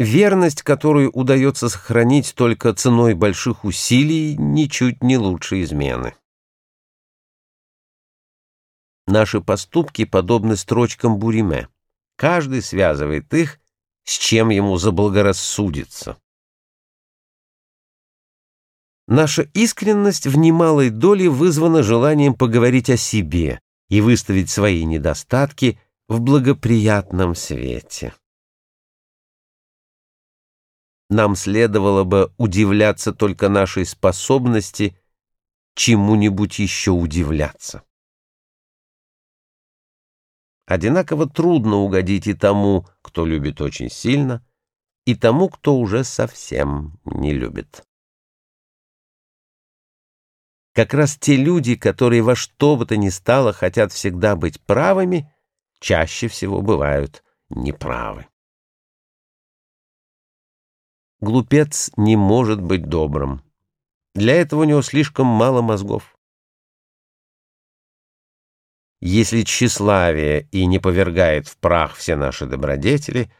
Верность, которую удается сохранить только ценой больших усилий, ничуть не лучше измены. Наши поступки подобны строчкам Буриме. Каждый связывает их, с чем ему заблагорассудится. Наша искренность в немалой доле вызвана желанием поговорить о себе и выставить свои недостатки в благоприятном свете нам следовало бы удивляться только нашей способности чему-нибудь еще удивляться. Одинаково трудно угодить и тому, кто любит очень сильно, и тому, кто уже совсем не любит. Как раз те люди, которые во что бы то ни стало хотят всегда быть правыми, чаще всего бывают неправы. Глупец не может быть добрым. Для этого у него слишком мало мозгов. Если тщеславие и не повергает в прах все наши добродетели,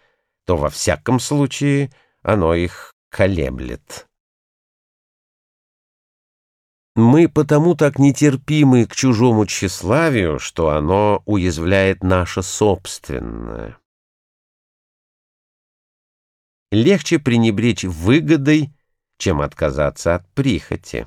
то во всяком случае оно их колеблет. Мы потому так нетерпимы к чужому тщеславию, что оно уязвляет наше собственное легче пренебречь выгодой, чем отказаться от прихоти.